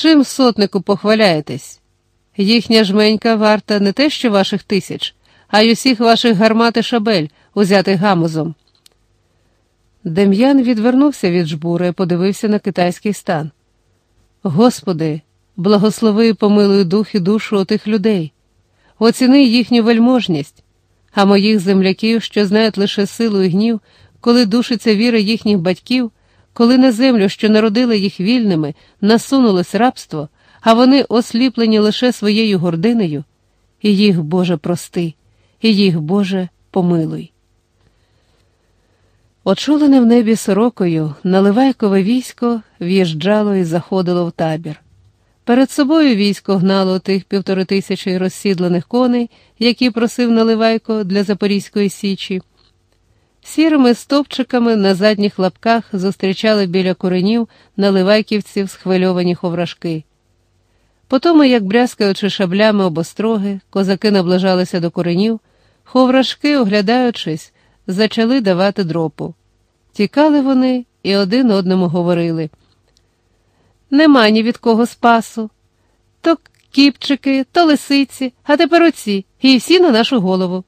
чим сотнику похваляєтесь? Їхня жменька варта не те, що ваших тисяч, а й усіх ваших гармат і шабель, узятих гамузом. Дем'ян відвернувся від жбура і подивився на китайський стан. Господи, благослови і помилуй дух і душу отих людей, оціни їхню вельможність, а моїх земляків, що знають лише силу і гнів, коли душиться віра їхніх батьків, коли на землю, що народила їх вільними, насунулось рабство, а вони осліплені лише своєю гординою, і їх, Боже, прости, і їх, Боже, помилуй. Очулене в небі сорокою, наливайкове військо в'їжджало і заходило в табір. Перед собою військо гнало тих півтори тисячі розсідлених коней, які просив Наливайко для Запорізької Січі. Сірими стовпчиками на задніх лапках зустрічали біля коренів наливайківців схвильовані ховрашки. Потому, як брязкаючи шаблями обостроги, козаки наближалися до коренів, ховрашки, оглядаючись, зачали давати дропу. Тікали вони і один одному говорили. Нема ні від кого спасу. То кіпчики, то лисиці, а тепер оці, і всі на нашу голову.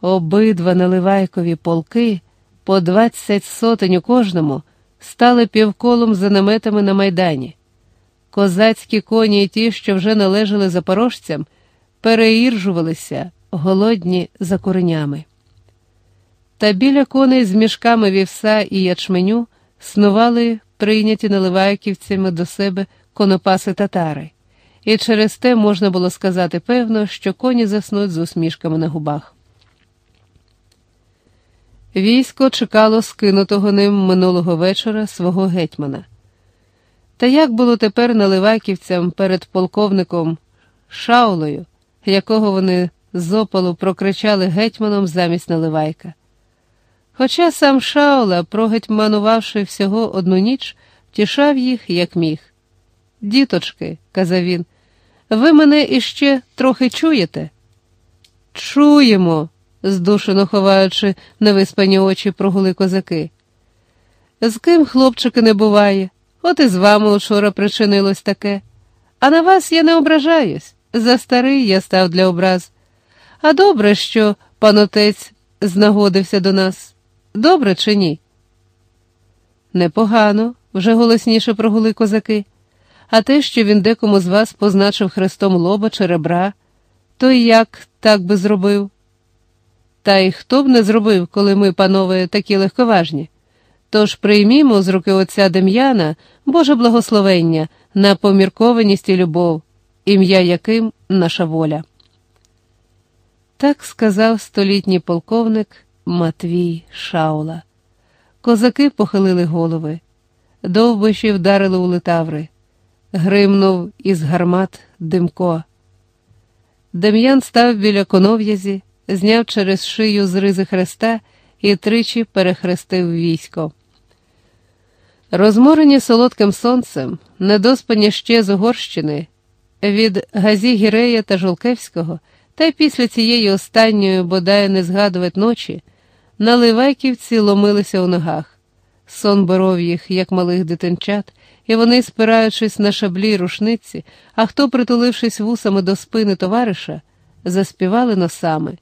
Обидва наливайкові полки, по двадцять сотень у кожному, стали півколом за наметами на майдані. Козацькі коні і ті, що вже належали запорожцям, переіржувалися, голодні за коренями. Та біля коней з мішками вівса і ячменю снували прийняті наливайківцями до себе конопаси татари, і через те можна було сказати певно, що коні заснуть з усмішками на губах. Військо чекало скинутого ним минулого вечора свого гетьмана. Та як було тепер наливайківцям перед полковником Шаулою, якого вони з опалу прокричали гетьманом замість наливайка? Хоча сам Шаула, прогетьманувавши всього одну ніч, втішав їх, як міг. Діточки, казав він, ви мене іще трохи чуєте? Чуємо, здушено ховаючи невиспані очі, прогули козаки. З ким, хлопчики, не буває, от і з вами учора причинилось таке. А на вас я не ображаюсь. За старий я став для образ. А добре, що панотець знагодився до нас. Добре чи ні? Непогано, вже голосніше прогули козаки. А те, що він декому з вас позначив хрестом лоба чи ребра, то як так би зробив? Та й хто б не зробив, коли ми, панове, такі легковажні? Тож приймімо з руки отця Дем'яна Боже благословення на поміркованість і любов, ім'я яким наша воля. Так сказав столітній полковник. Матвій Шаула. Козаки похилили голови, довбиші вдарили у литаври, гримнув із гармат димко. Дем'ян став біля конов'язі, зняв через шию з ризи хреста і тричі перехрестив військо. Розморені солодким сонцем, недоспані ще з Угорщини, від Газі Гірея та Жолкевського, та після цієї останньої, бодай не згадувати ночі. Наливайківці ломилися у ногах. Сон боров їх, як малих дитинчат, і вони, спираючись на шаблі рушниці, а хто, притулившись вусами до спини товариша, заспівали носами.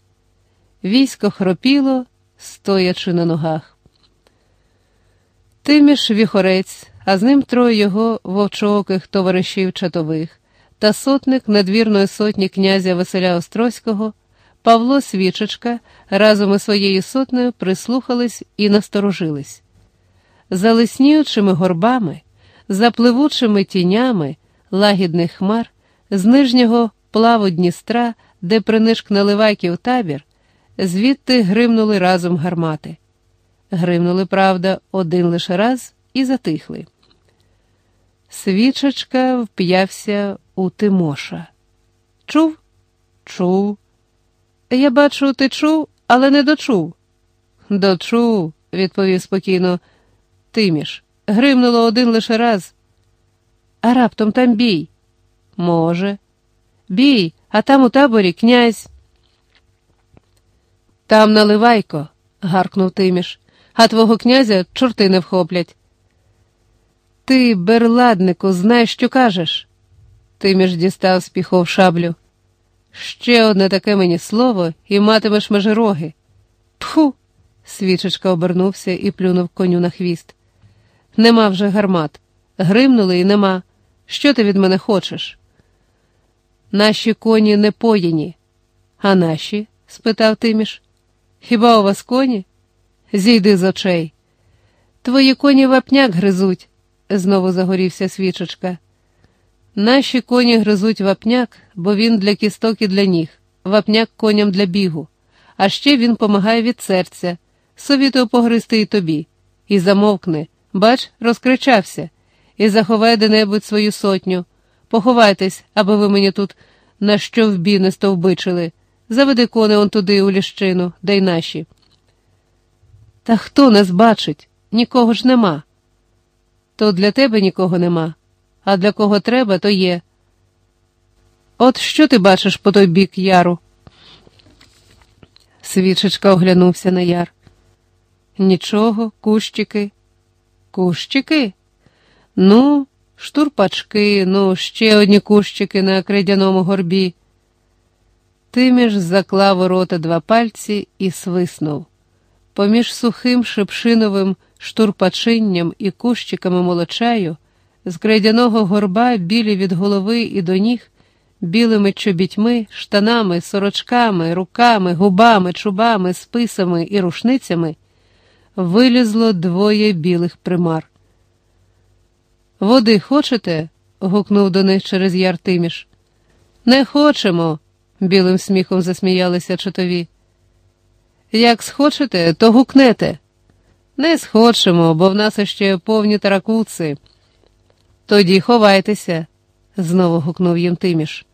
Військо хропіло, стоячи на ногах. Тиміш віхорець, а з ним троє його вовчооких товаришів чатових, та сотник надвірної сотні князя Василя Острозького. Павло Свічечка разом із своєю сотнею прислухались і насторожились. За лисніючими горбами, за пливучими тінями лагідних хмар, з нижнього плаву Дністра, де принишк наливайків табір, звідти гримнули разом гармати. Гримнули, правда, один лише раз і затихли. Свічечка вп'явся у Тимоша. Чув? Чув. Я бачу, ти чув, але не дочув. Дочув, відповів спокійно Тиміш. Гримнуло один лише раз. А раптом там бій. Може. Бій, а там у таборі князь. Там наливайко, гаркнув Тиміш, а твого князя чорти не вхоплять. Ти, берладнику, знаєш, що кажеш? Тиміш дістав з піхов шаблю. Ще одне таке мені слово, і матимеш межироги. Пху. Свічечка обернувся і плюнув коню на хвіст. Нема вже гармат. Гримнули і нема. Що ти від мене хочеш? Наші коні не поїні. А наші? спитав Тиміш. Хіба у вас коні? Зійди з очей. Твої коні вапняк гризуть, знову загорівся свічечка. Наші коні гризуть вапняк, бо він для кісток і для ніг, вапняк коням для бігу, а ще він помагає від серця, совітую погризти і тобі. І замовкни, бач, розкричався, і заховай де-небудь свою сотню. Поховайтесь, аби ви мені тут на що в не стовбичили. Заведи кони он туди у ліщину, де й наші. Та хто нас бачить? Нікого ж нема. То для тебе нікого нема, а для кого треба, то є. От що ти бачиш по той бік яру? Свічечка оглянувся на яр. Нічого, кущики. Кущики? Ну, штурпачки, ну, ще одні кущики на кридяному горбі. Тиміш заклав у рота два пальці і свиснув. Поміж сухим шипшиновим штурпачинням і кущиками молочаю, з крейдяного горба білі від голови і до ніг, білими чобітьми, штанами, сорочками, руками, губами, чубами, списами і рушницями, вилізло двоє білих примар. Води хочете? гукнув до них через яр Тиміш. Не хочемо, білим сміхом засміялися чотові. Як схочете, то гукнете. Не схочемо, бо в нас іще повні таракуци. Тоді ховайтеся, знову гукнув їм Тиміш.